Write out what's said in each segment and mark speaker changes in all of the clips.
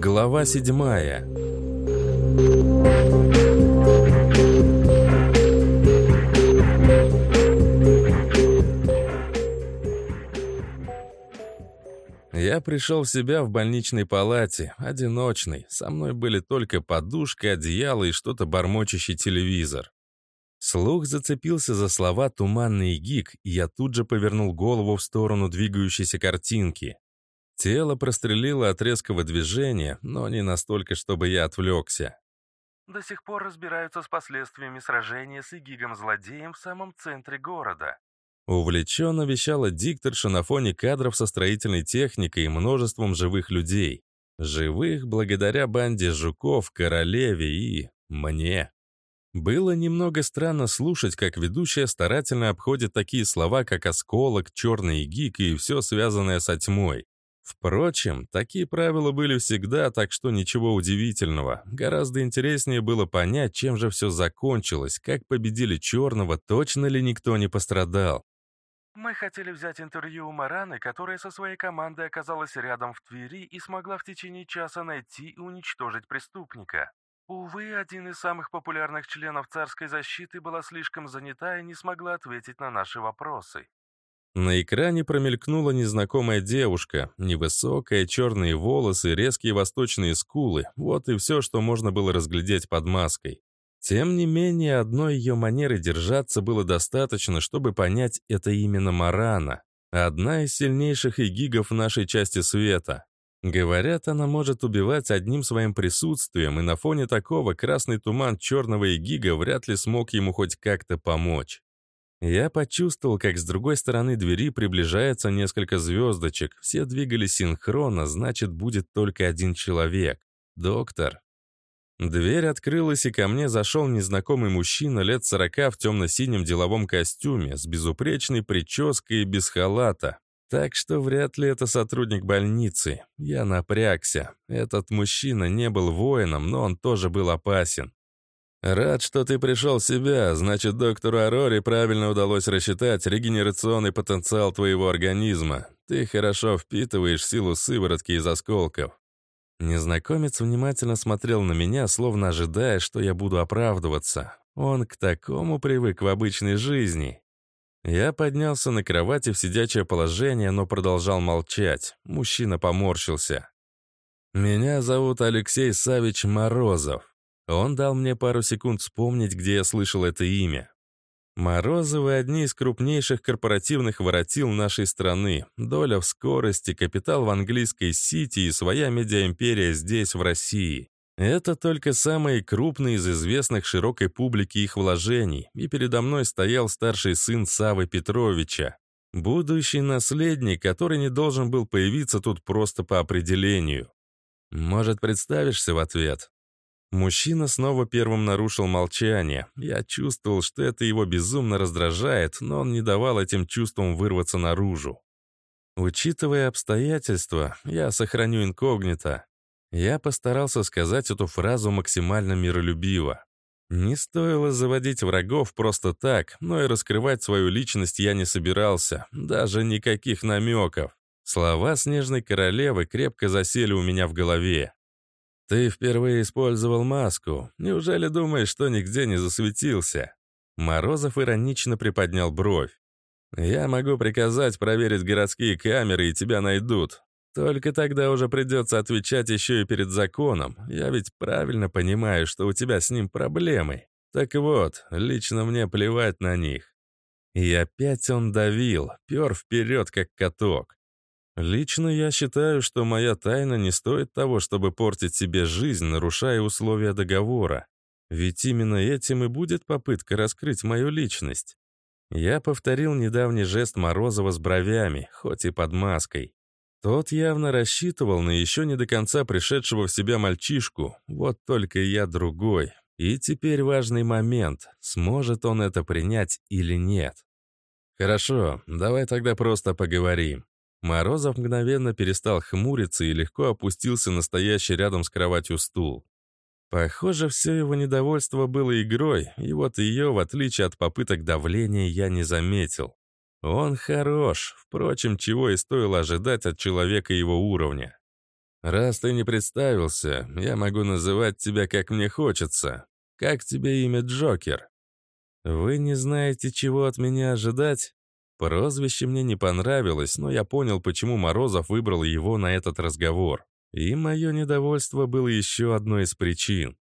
Speaker 1: Глава седьмая. Я пришел в себя в больничной палате, одиночный. Со мной были только подушка, одеяло и что-то бормочащий телевизор. Слух зацепился за слова «туманный гик», и я тут же повернул голову в сторону двигающейся картинки. Тело прострелило от резкого движения, но не настолько, чтобы я отвлекся.
Speaker 2: До сих пор разбираются с последствиями сражения с Игигом-злодеем в самом центре города.
Speaker 1: Увлеченно вещала дикторша на фоне кадров со строительной техникой и множеством живых людей. Живых благодаря банде жуков, королеве и... мне. Было немного странно слушать, как ведущая старательно обходит такие слова, как «осколок», «черный гик» и все связанное со тьмой. Впрочем, такие правила были всегда, так что ничего удивительного. Гораздо интереснее было понять, чем же все закончилось, как победили черного, точно ли никто не пострадал.
Speaker 2: Мы хотели взять интервью у Мараны, которая со своей командой оказалась рядом в Твери и смогла в течение часа найти и уничтожить преступника. Увы, один из самых популярных членов царской защиты была слишком занята и не смогла ответить на наши вопросы.
Speaker 1: На экране промелькнула незнакомая девушка, невысокая, черные волосы, резкие восточные скулы, вот и все, что можно было разглядеть под маской. Тем не менее, одной ее манеры держаться было достаточно, чтобы понять, это именно Марана, одна из сильнейших игигов в нашей части света. Говорят, она может убивать одним своим присутствием, и на фоне такого красный туман черного Эгига вряд ли смог ему хоть как-то помочь. Я почувствовал, как с другой стороны двери приближается несколько звездочек. Все двигались синхронно, значит, будет только один человек. Доктор. Дверь открылась, и ко мне зашел незнакомый мужчина лет сорока в темно-синем деловом костюме, с безупречной прической и без халата. Так что вряд ли это сотрудник больницы. Я напрягся. Этот мужчина не был воином, но он тоже был опасен. «Рад, что ты пришел в себя. Значит, доктору Ароре правильно удалось рассчитать регенерационный потенциал твоего организма. Ты хорошо впитываешь силу сыворотки из осколков». Незнакомец внимательно смотрел на меня, словно ожидая, что я буду оправдываться. Он к такому привык в обычной жизни. Я поднялся на кровати в сидячее положение, но продолжал молчать. Мужчина поморщился. «Меня зовут Алексей Савич Морозов». Он дал мне пару секунд вспомнить, где я слышал это имя. Морозовы — одни из крупнейших корпоративных воротил нашей страны. Доля в скорости, капитал в английской Сити и своя медиаимперия здесь, в России. Это только самые крупные из известных широкой публике их вложений, и передо мной стоял старший сын Савы Петровича, будущий наследник, который не должен был появиться тут просто по определению. Может, представишься в ответ? Мужчина снова первым нарушил молчание. Я чувствовал, что это его безумно раздражает, но он не давал этим чувствам вырваться наружу. Учитывая обстоятельства, я сохраню инкогнито. Я постарался сказать эту фразу максимально миролюбиво. Не стоило заводить врагов просто так, но и раскрывать свою личность я не собирался, даже никаких намеков. Слова Снежной Королевы крепко засели у меня в голове. «Ты впервые использовал маску. Неужели думаешь, что нигде не засветился?» Морозов иронично приподнял бровь. «Я могу приказать проверить городские камеры, и тебя найдут. Только тогда уже придется отвечать еще и перед законом. Я ведь правильно понимаю, что у тебя с ним проблемы. Так вот, лично мне плевать на них. И опять он давил, пер вперед, как каток. Лично я считаю, что моя тайна не стоит того, чтобы портить себе жизнь, нарушая условия договора. Ведь именно этим и будет попытка раскрыть мою личность. Я повторил недавний жест Морозова с бровями, хоть и под маской. Тот явно рассчитывал на еще не до конца пришедшего в себя мальчишку, вот только я другой. И теперь важный момент, сможет он это принять или нет. «Хорошо, давай тогда просто поговорим». Морозов мгновенно перестал хмуриться и легко опустился на стоящий рядом с кроватью стул. Похоже, все его недовольство было игрой, и вот ее, в отличие от попыток давления, я не заметил. Он хорош, впрочем, чего и стоило ожидать от человека его уровня. «Раз ты не представился, я могу называть тебя как мне хочется. Как тебе имя Джокер?» «Вы не знаете, чего от меня ожидать?» Прозвище мне не понравилось, но я понял, почему Морозов выбрал его на этот разговор. И мое недовольство было еще одной из причин.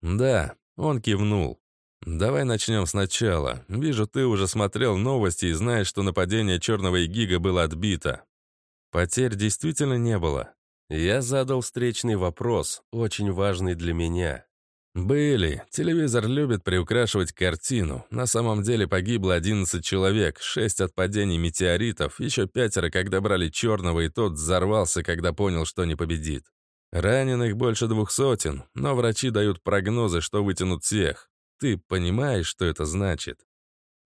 Speaker 1: «Да», — он кивнул. «Давай начнем сначала. Вижу, ты уже смотрел новости и знаешь, что нападение Черного Гига было отбито. Потерь действительно не было». Я задал встречный вопрос, очень важный для меня. «Были. Телевизор любит приукрашивать картину. На самом деле погибло 11 человек, 6 от падений метеоритов, еще пятеро, когда брали черного, и тот взорвался, когда понял, что не победит. Раненых больше двух сотен, но врачи дают прогнозы, что вытянут всех. Ты понимаешь, что это значит?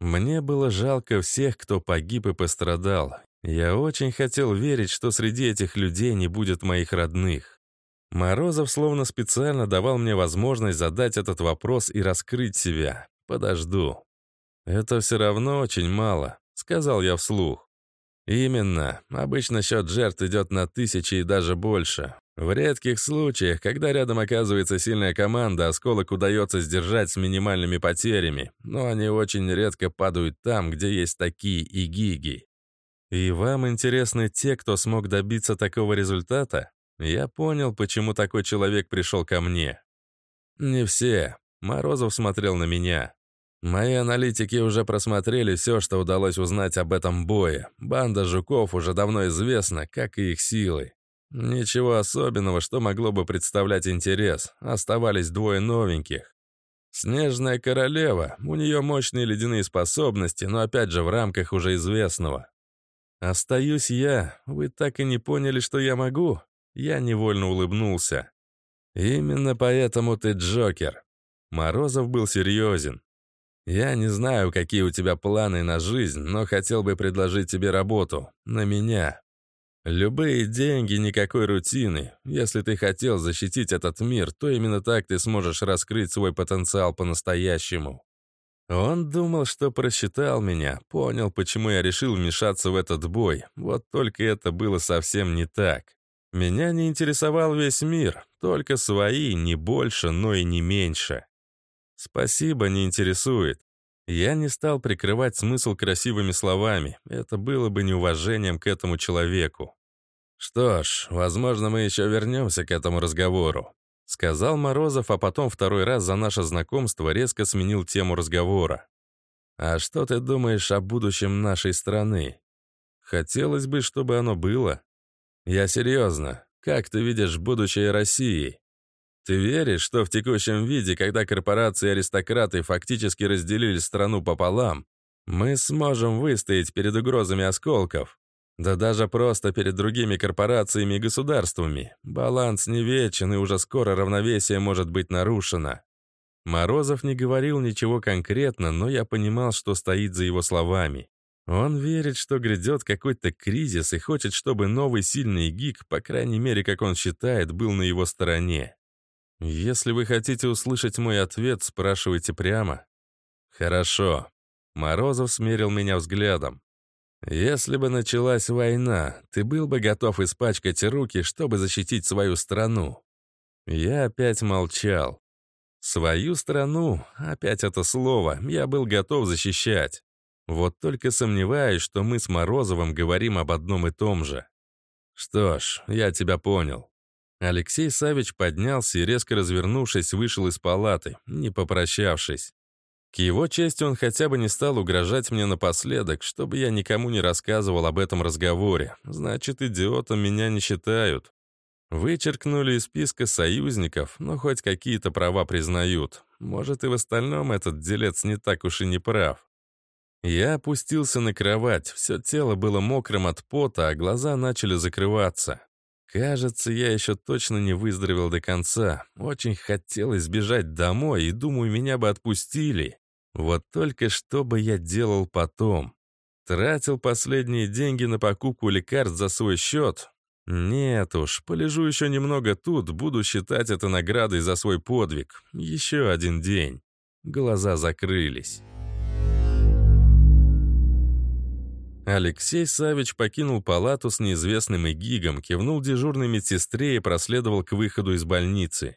Speaker 1: Мне было жалко всех, кто погиб и пострадал. Я очень хотел верить, что среди этих людей не будет моих родных. Морозов словно специально давал мне возможность задать этот вопрос и раскрыть себя. Подожду. «Это все равно очень мало», — сказал я вслух. «Именно. Обычно счет жертв идет на тысячи и даже больше. В редких случаях, когда рядом оказывается сильная команда, осколок удается сдержать с минимальными потерями, но они очень редко падают там, где есть такие и гиги. И вам интересны те, кто смог добиться такого результата? Я понял, почему такой человек пришел ко мне. Не все. Морозов смотрел на меня. Мои аналитики уже просмотрели все, что удалось узнать об этом бое. Банда жуков уже давно известна, как и их силы. Ничего особенного, что могло бы представлять интерес. Оставались двое новеньких. Снежная королева, у нее мощные ледяные способности, но опять же в рамках уже известного. Остаюсь я, вы так и не поняли, что я могу? Я невольно улыбнулся. «Именно поэтому ты Джокер». Морозов был серьезен. «Я не знаю, какие у тебя планы на жизнь, но хотел бы предложить тебе работу. На меня. Любые деньги, никакой рутины. Если ты хотел защитить этот мир, то именно так ты сможешь раскрыть свой потенциал по-настоящему». Он думал, что просчитал меня, понял, почему я решил вмешаться в этот бой. Вот только это было совсем не так. Меня не интересовал весь мир, только свои, не больше, но и не меньше. Спасибо, не интересует. Я не стал прикрывать смысл красивыми словами, это было бы неуважением к этому человеку. «Что ж, возможно, мы еще вернемся к этому разговору», сказал Морозов, а потом второй раз за наше знакомство резко сменил тему разговора. «А что ты думаешь о будущем нашей страны? Хотелось бы, чтобы оно было. Я серьезно. Как ты видишь будущее России? Ты веришь, что в текущем виде, когда корпорации и аристократы фактически разделили страну пополам, мы сможем выстоять перед угрозами осколков? Да даже просто перед другими корпорациями и государствами. Баланс не вечен, и уже скоро равновесие может быть нарушено. Морозов не говорил ничего конкретно, но я понимал, что стоит за его словами. Он верит, что грядет какой-то кризис и хочет, чтобы новый сильный гик, по крайней мере, как он считает, был на его стороне. Если вы хотите услышать мой ответ, спрашивайте прямо. Хорошо. Морозов смерил меня взглядом. Если бы началась война, ты был бы готов испачкать руки, чтобы защитить свою страну? Я опять молчал. Свою страну, опять это слово, я был готов защищать. Вот только сомневаюсь, что мы с Морозовым говорим об одном и том же. Что ж, я тебя понял. Алексей Савич поднялся и, резко развернувшись, вышел из палаты, не попрощавшись. К его чести он хотя бы не стал угрожать мне напоследок, чтобы я никому не рассказывал об этом разговоре. Значит, идиотом меня не считают. Вычеркнули из списка союзников, но хоть какие-то права признают. Может, и в остальном этот делец не так уж и не прав. Я опустился на кровать, все тело было мокрым от пота, а глаза начали закрываться. Кажется, я еще точно не выздоровел до конца. Очень хотелось сбежать домой, и думаю, меня бы отпустили. Вот только что бы я делал потом? Тратил последние деньги на покупку лекарств за свой счет? Нет уж, полежу еще немного тут, буду считать это наградой за свой подвиг. Еще один день. Глаза закрылись. Алексей Савич покинул палату с неизвестным Игигом, кивнул дежурной медсестре и проследовал к выходу из больницы.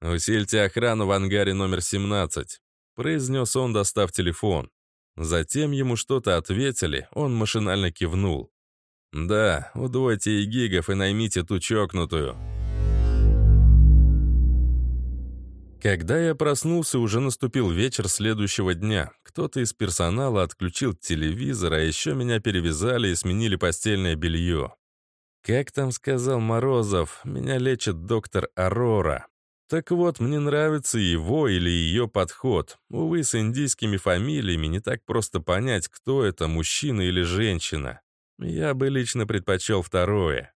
Speaker 1: «Усильте охрану в ангаре номер 17», — произнес он, достав телефон. Затем ему что-то ответили, он машинально кивнул. «Да, удвойте Игигов и наймите ту чокнутую». Когда я проснулся, уже наступил вечер следующего дня. Кто-то из персонала отключил телевизор, а еще меня перевязали и сменили постельное белье. Как там сказал Морозов, меня лечит доктор Арора. Так вот, мне нравится его или ее подход. Увы, с индийскими фамилиями не так просто понять, кто это, мужчина или женщина. Я бы лично предпочел второе.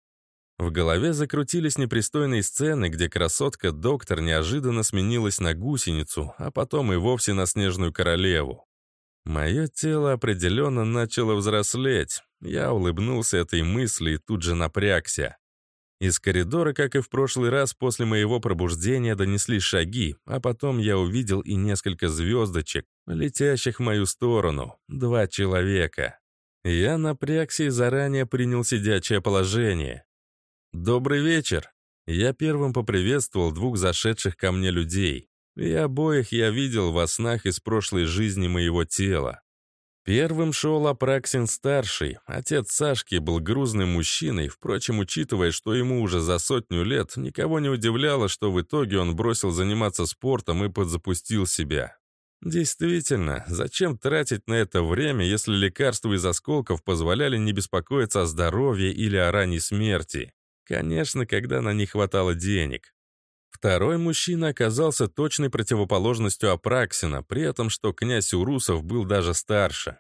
Speaker 1: В голове закрутились непристойные сцены, где красотка-доктор неожиданно сменилась на гусеницу, а потом и вовсе на снежную королеву. Мое тело определенно начало взрослеть. Я улыбнулся этой мысли и тут же напрягся. Из коридора, как и в прошлый раз, после моего пробуждения донесли шаги, а потом я увидел и несколько звездочек, летящих в мою сторону. Два человека. Я напрягся и заранее принял сидячее положение. «Добрый вечер!» Я первым поприветствовал двух зашедших ко мне людей. И обоих я видел во снах из прошлой жизни моего тела. Первым шел Апраксин-старший. Отец Сашки был грузным мужчиной, впрочем, учитывая, что ему уже за сотню лет, никого не удивляло, что в итоге он бросил заниматься спортом и подзапустил себя. Действительно, зачем тратить на это время, если лекарства из осколков позволяли не беспокоиться о здоровье или о ранней смерти? Конечно, когда на них хватало денег. Второй мужчина оказался точной противоположностью Апраксина, при этом, что князь Урусов был даже старше.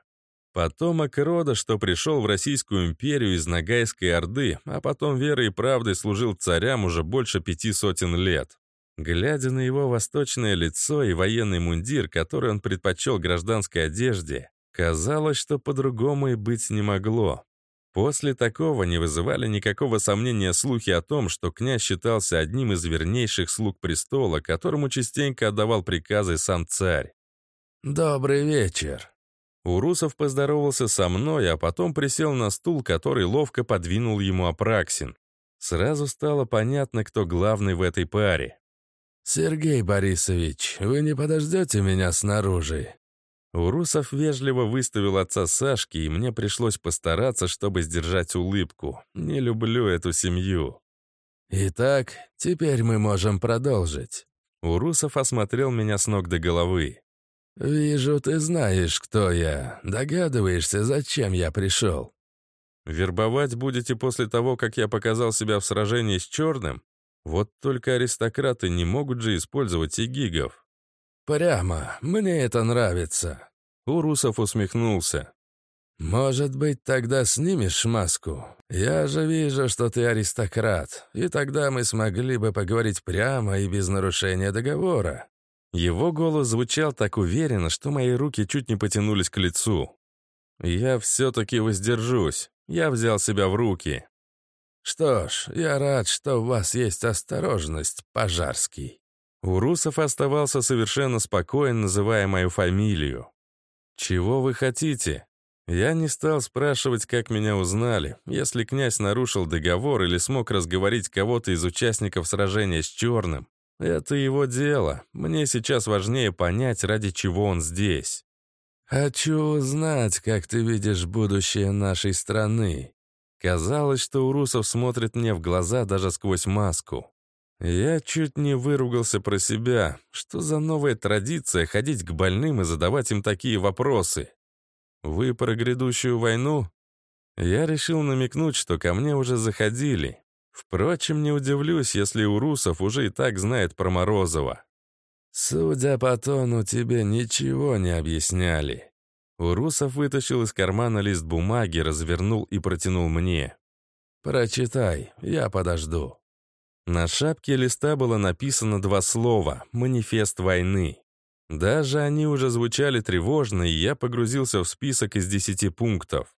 Speaker 1: Потомок рода, что пришел в Российскую империю из Ногайской Орды, а потом верой и правдой служил царям уже больше пяти сотен лет. Глядя на его восточное лицо и военный мундир, который он предпочел гражданской одежде, казалось, что по-другому и быть не могло. После такого не вызывали никакого сомнения слухи о том, что князь считался одним из вернейших слуг престола, которому частенько отдавал приказы сам царь. «Добрый вечер». Урусов поздоровался со мной, а потом присел на стул, который ловко подвинул ему Апраксин. Сразу стало понятно, кто главный в этой паре. «Сергей Борисович, вы не подождете меня снаружи?» Урусов вежливо выставил отца Сашки, и мне пришлось постараться, чтобы сдержать улыбку. Не люблю эту семью. «Итак, теперь мы можем продолжить». Урусов осмотрел меня с ног до головы. «Вижу, ты знаешь, кто я. Догадываешься, зачем я пришел?» «Вербовать будете после того, как я показал себя в сражении с Черным? Вот только аристократы не могут же использовать и гигов». «Прямо, мне это нравится». Урусов усмехнулся. «Может быть, тогда снимешь маску? Я же вижу, что ты аристократ, и тогда мы смогли бы поговорить прямо и без нарушения договора». Его голос звучал так уверенно, что мои руки чуть не потянулись к лицу. «Я все-таки воздержусь. Я взял себя в руки». «Что ж, я рад, что у вас есть осторожность, Пожарский». Урусов оставался совершенно спокоен, называя мою фамилию. «Чего вы хотите?» Я не стал спрашивать, как меня узнали. Если князь нарушил договор или смог разговорить кого-то из участников сражения с Черным, это его дело. Мне сейчас важнее понять, ради чего он здесь. «Хочу узнать, как ты видишь будущее нашей страны». Казалось, что Урусов смотрит мне в глаза даже сквозь маску. Я чуть не выругался про себя. Что за новая традиция ходить к больным и задавать им такие вопросы? Вы про грядущую войну? Я решил намекнуть, что ко мне уже заходили. Впрочем, не удивлюсь, если у русов уже и так знает про Морозова. Судя по тону, тебе ничего не объясняли. Урусов вытащил из кармана лист бумаги, развернул и протянул мне. «Прочитай, я подожду». На шапке листа было написано два слова «Манифест войны». Даже они уже звучали тревожно, и я погрузился в список из десяти пунктов.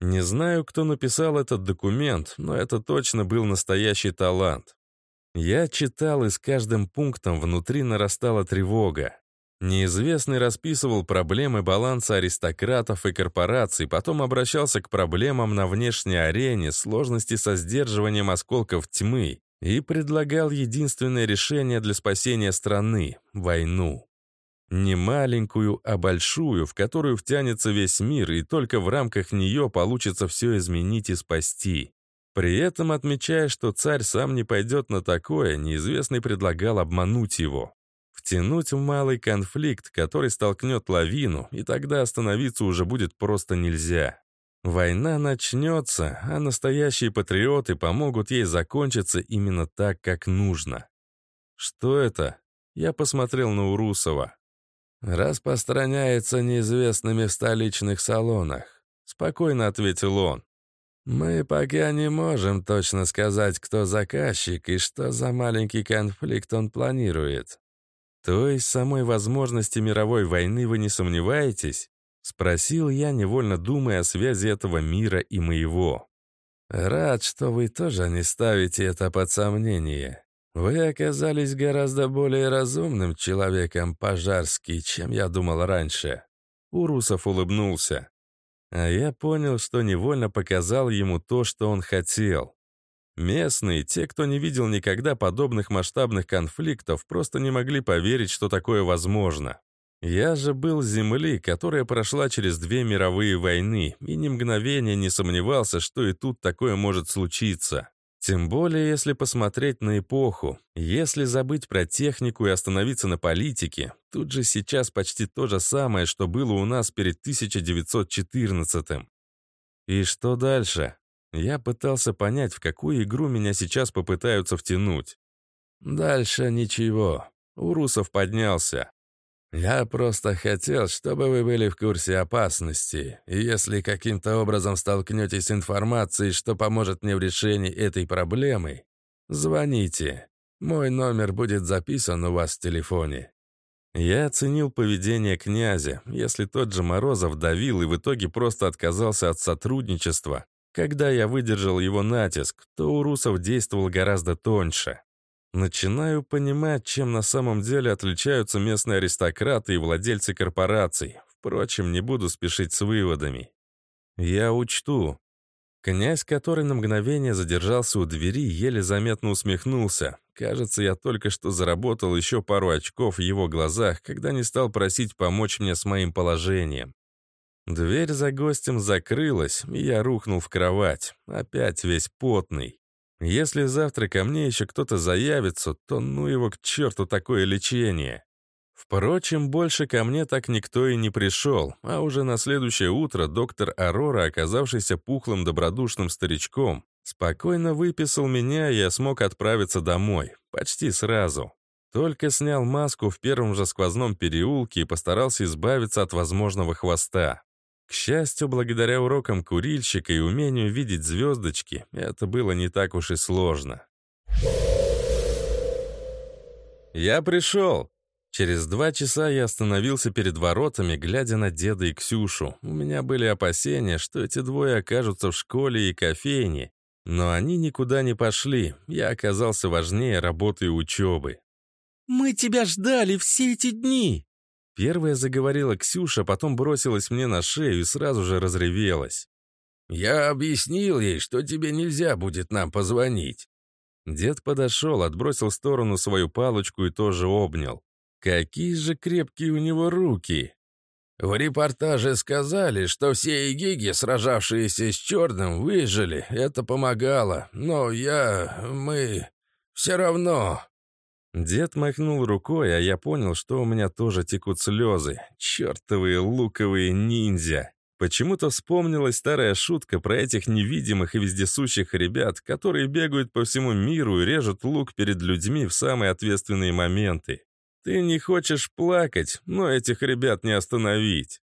Speaker 1: Не знаю, кто написал этот документ, но это точно был настоящий талант. Я читал, и с каждым пунктом внутри нарастала тревога. Неизвестный расписывал проблемы баланса аристократов и корпораций, потом обращался к проблемам на внешней арене, сложности со сдерживанием осколков тьмы и предлагал единственное решение для спасения страны — войну. Не маленькую, а большую, в которую втянется весь мир, и только в рамках нее получится все изменить и спасти. При этом, отмечая, что царь сам не пойдет на такое, неизвестный предлагал обмануть его. Втянуть в малый конфликт, который столкнет лавину, и тогда остановиться уже будет просто нельзя. Война начнется, а настоящие патриоты помогут ей закончиться именно так, как нужно. Что это? Я посмотрел на Урусова. «Распространяется неизвестными в столичных салонах», — спокойно ответил он. «Мы пока не можем точно сказать, кто заказчик и что за маленький конфликт он планирует. «То есть самой возможности мировой войны вы не сомневаетесь?» — спросил я, невольно думая о связи этого мира и моего. «Рад, что вы тоже не ставите это под сомнение. Вы оказались гораздо более разумным человеком, Пожарский, чем я думал раньше». Урусов улыбнулся. А я понял, что невольно показал ему то, что он хотел. Местные, те, кто не видел никогда подобных масштабных конфликтов, просто не могли поверить, что такое возможно. Я же был Земли, которая прошла через две мировые войны, и ни мгновения не сомневался, что и тут такое может случиться. Тем более, если посмотреть на эпоху. Если забыть про технику и остановиться на политике, тут же сейчас почти то же самое, что было у нас перед 1914 -м. И что дальше? Я пытался понять, в какую игру меня сейчас попытаются втянуть. Дальше ничего. Урусов поднялся. «Я просто хотел, чтобы вы были в курсе опасности, и если каким-то образом столкнетесь с информацией, что поможет мне в решении этой проблемы, звоните. Мой номер будет записан у вас в телефоне». Я оценил поведение князя. Если тот же Морозов давил и в итоге просто отказался от сотрудничества, когда я выдержал его натиск, то у русов действовал гораздо тоньше. Начинаю понимать, чем на самом деле отличаются местные аристократы и владельцы корпораций. Впрочем, не буду спешить с выводами. Я учту. Князь, который на мгновение задержался у двери, еле заметно усмехнулся. Кажется, я только что заработал еще пару очков в его глазах, когда не стал просить помочь мне с моим положением. Дверь за гостем закрылась, и я рухнул в кровать, опять весь потный. Если завтра ко мне еще кто-то заявится, то ну его к черту такое лечение. Впрочем, больше ко мне так никто и не пришел, а уже на следующее утро доктор Арора, оказавшийся пухлым добродушным старичком, спокойно выписал меня, и я смог отправиться домой, почти сразу. Только снял маску в первом же сквозном переулке и постарался избавиться от возможного хвоста. К счастью, благодаря урокам курильщика и умению видеть звездочки, это было не так уж и сложно. «Я пришел!» Через два часа я остановился перед воротами, глядя на деда и Ксюшу. У меня были опасения, что эти двое окажутся в школе и кофейне, но они никуда не пошли, я оказался важнее работы и учебы.
Speaker 3: «Мы тебя ждали все эти дни!»
Speaker 1: Первая заговорила Ксюша, потом бросилась мне на шею и сразу же разревелась.
Speaker 4: «Я объяснил ей, что тебе нельзя будет нам позвонить».
Speaker 1: Дед подошел, отбросил в сторону свою палочку и тоже обнял. Какие же крепкие у него руки!
Speaker 4: В репортаже сказали, что все игиги, сражавшиеся с черным, выжили. Это помогало. Но я... мы... все равно...
Speaker 1: Дед махнул рукой, а я понял, что у меня тоже текут слезы. Чертовые луковые ниндзя. Почему-то вспомнилась старая шутка про этих невидимых и вездесущих ребят, которые бегают по всему миру и режут лук перед людьми в самые ответственные моменты. Ты не хочешь плакать, но этих ребят не остановить.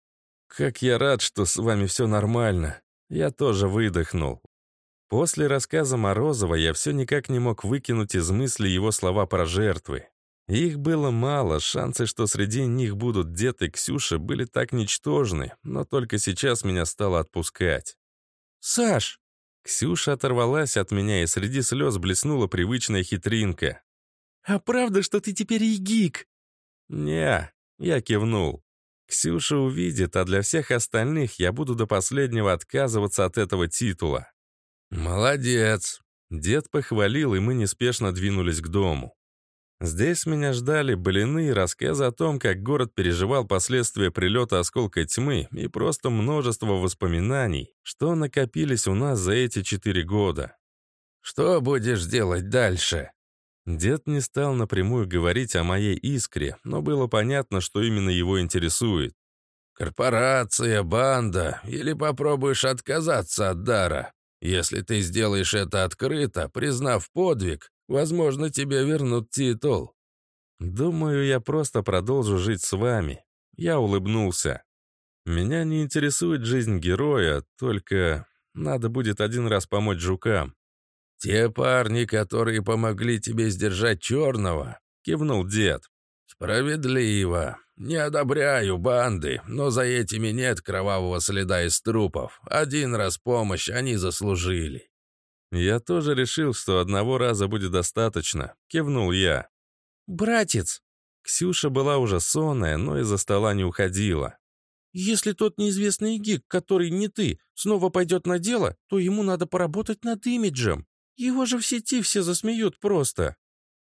Speaker 1: Как я рад, что с вами все нормально. Я тоже выдохнул. После рассказа Морозова я все никак не мог выкинуть из мысли его слова про жертвы. Их было мало, шансы, что среди них будут дед и Ксюша, были так ничтожны, но только сейчас меня стало отпускать.
Speaker 3: «Саш!»
Speaker 1: Ксюша оторвалась от меня, и среди слез блеснула привычная хитринка.
Speaker 3: «А правда, что ты теперь и гик?»
Speaker 1: «Не». Я кивнул. Ксюша увидит, а для всех остальных я буду до последнего отказываться от этого титула.
Speaker 4: «Молодец!»
Speaker 1: Дед похвалил, и мы неспешно двинулись к дому. Здесь меня ждали блины и рассказы о том, как город переживал последствия прилета осколка тьмы и просто множество воспоминаний, что накопились у нас за эти четыре года.
Speaker 4: «Что будешь делать дальше?»
Speaker 1: Дед не стал напрямую говорить о моей искре, но было понятно, что именно его интересует.
Speaker 4: «Корпорация, банда, или попробуешь отказаться от дара. Если ты сделаешь это открыто, признав подвиг, возможно, тебе вернут титул».
Speaker 1: «Думаю, я просто продолжу жить с вами». Я улыбнулся. «Меня не интересует жизнь героя, только надо будет один раз помочь жукам.
Speaker 4: «Те парни, которые помогли тебе сдержать черного», — кивнул дед. «Справедливо. Не одобряю банды, но за этими нет кровавого следа из трупов. Один раз помощь они заслужили».
Speaker 1: «Я тоже решил, что одного раза будет достаточно», — кивнул я.
Speaker 3: «Братец!»
Speaker 1: Ксюша была уже сонная, но из-за стола не уходила.
Speaker 3: «Если тот неизвестный гик, который не ты, снова пойдет на дело, то ему надо поработать над имиджем. Его же в сети все засмеют просто.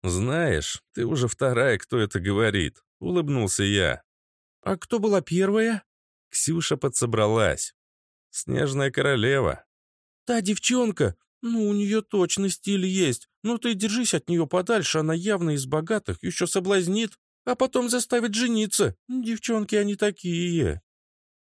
Speaker 1: Знаешь, ты уже вторая, кто это говорит. Улыбнулся я.
Speaker 3: А кто была первая?
Speaker 1: Ксюша подсобралась. Снежная королева.
Speaker 3: Та девчонка, ну, у нее точно стиль есть. Ну, ты держись от нее подальше, она явно из богатых, еще соблазнит, а потом заставит жениться. Девчонки они такие.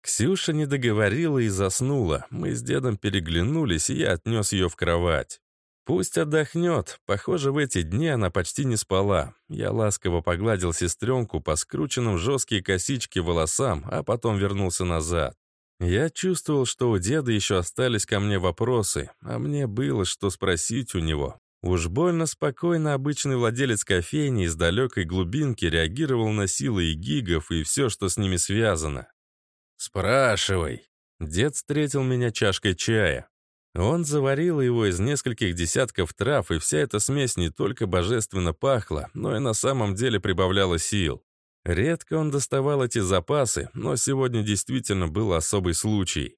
Speaker 1: Ксюша не договорила и заснула. Мы с дедом переглянулись, и я отнес ее в кровать. Пусть отдохнет. Похоже, в эти дни она почти не спала. Я ласково погладил сестренку по скрученным жесткие косички волосам, а потом вернулся назад. Я чувствовал, что у деда еще остались ко мне вопросы, а мне было что спросить у него. Уж больно спокойно обычный владелец кофейни из далекой глубинки реагировал на силы и гигов и все, что с ними связано.
Speaker 4: «Спрашивай».
Speaker 1: Дед встретил меня чашкой чая. Он заварил его из нескольких десятков трав, и вся эта смесь не только божественно пахла, но и на самом деле прибавляла сил. Редко он доставал эти запасы, но сегодня действительно был особый случай.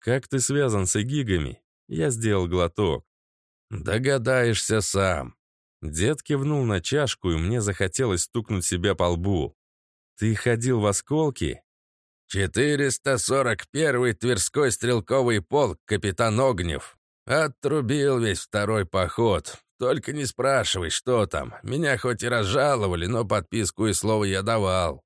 Speaker 1: «Как ты связан с эгигами?» Я сделал глоток.
Speaker 4: «Догадаешься сам».
Speaker 1: Дед кивнул на чашку, и мне захотелось стукнуть себя по лбу. «Ты ходил в осколки?»
Speaker 4: «441-й Тверской стрелковый полк, капитан Огнев. Отрубил весь второй поход. Только не спрашивай, что там. Меня хоть и разжаловали, но подписку и слово я давал».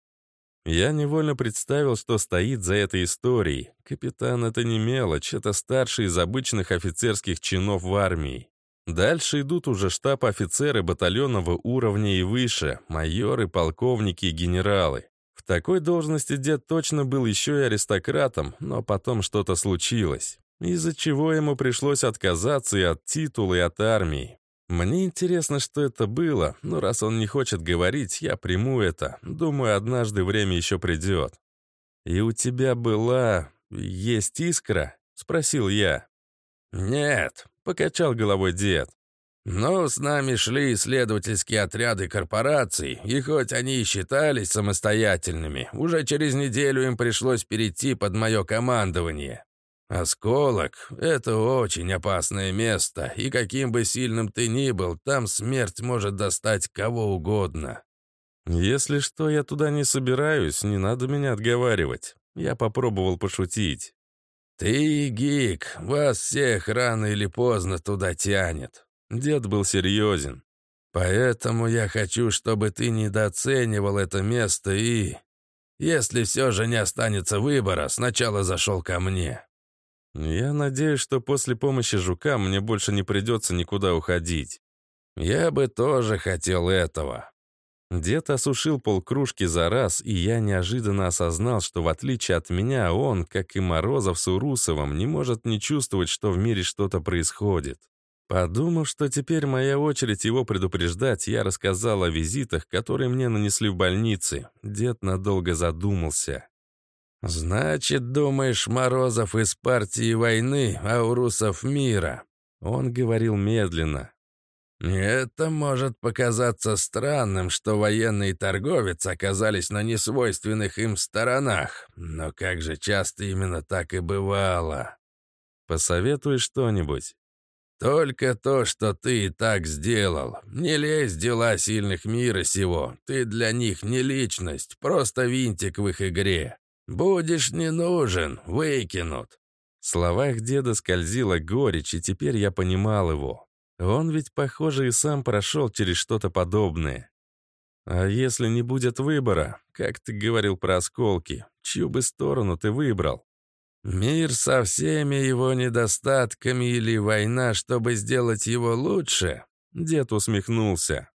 Speaker 1: Я невольно представил, что стоит за этой историей. Капитан — это не мелочь, это старший из обычных офицерских чинов в армии. Дальше идут уже штаб-офицеры батальонного уровня и выше, майоры, полковники и генералы такой должности дед точно был еще и аристократом, но потом что-то случилось, из-за чего ему пришлось отказаться и от титула, и от армии. Мне интересно, что это было, но раз он не хочет говорить, я приму это. Думаю, однажды время еще придет. «И у тебя была... есть искра?» — спросил я.
Speaker 4: «Нет», — покачал головой дед. Но с нами шли исследовательские отряды корпораций, и хоть они и считались самостоятельными, уже через неделю им пришлось перейти под мое командование. Осколок — это очень опасное место, и каким бы сильным ты ни был, там смерть может достать кого угодно.
Speaker 1: Если что, я туда не собираюсь, не надо меня отговаривать. Я попробовал пошутить.
Speaker 4: Ты, Гик, вас всех рано или поздно туда тянет.
Speaker 1: Дед был серьезен.
Speaker 4: «Поэтому я хочу, чтобы ты недооценивал это место и... Если все же не останется выбора, сначала зашел ко мне».
Speaker 1: «Я надеюсь, что после помощи жука мне больше не придется никуда уходить.
Speaker 4: Я бы тоже хотел этого».
Speaker 1: Дед осушил полкружки за раз, и я неожиданно осознал, что в отличие от меня, он, как и Морозов с Урусовым, не может не чувствовать, что в мире что-то происходит. Подумав, что теперь моя очередь его предупреждать, я рассказал о визитах, которые мне нанесли в больнице. Дед надолго задумался.
Speaker 4: «Значит, думаешь, Морозов из партии войны, а Урусов мира?»
Speaker 1: Он говорил медленно.
Speaker 4: Это может показаться странным, что военный торговец оказались на несвойственных им сторонах, но как же часто именно так и бывало.
Speaker 1: Посоветуй что-нибудь.
Speaker 4: Только то, что ты и так сделал. Не лезь в дела сильных мира сего. Ты для них не личность, просто винтик в их игре. Будешь не нужен, выкинут.
Speaker 1: В словах деда скользила горечь, и теперь я понимал его. Он ведь, похоже, и сам прошел через что-то подобное. А если не будет выбора, как ты говорил про осколки, чью бы сторону ты выбрал?
Speaker 4: Мир со всеми его недостатками или война, чтобы сделать его лучше?
Speaker 1: Дед усмехнулся.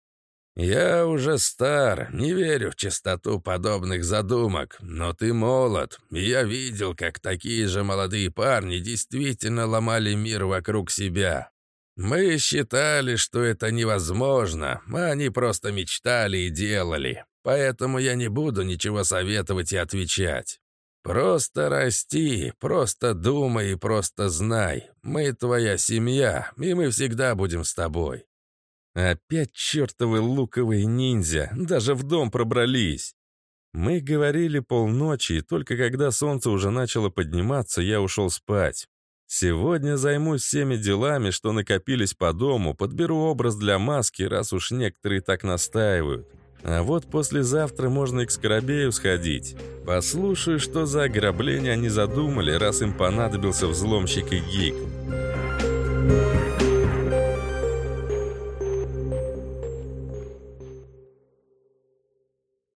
Speaker 4: «Я уже стар, не верю в чистоту подобных задумок, но ты молод, я видел, как такие же молодые парни действительно ломали мир вокруг себя. Мы считали, что это невозможно, а они просто мечтали и делали. Поэтому я не буду ничего советовать и отвечать. Просто расти, просто думай и просто знай. Мы твоя семья, и мы всегда будем с тобой.
Speaker 1: Опять чертовы луковые ниндзя, даже в дом пробрались. Мы говорили полночи, и только когда солнце уже начало подниматься, я ушел спать. Сегодня займусь всеми делами, что накопились по дому, подберу образ для маски, раз уж некоторые так настаивают. А вот послезавтра можно и к Скоробею сходить. Послушаю, что за ограбление они задумали, раз им понадобился взломщик и гик.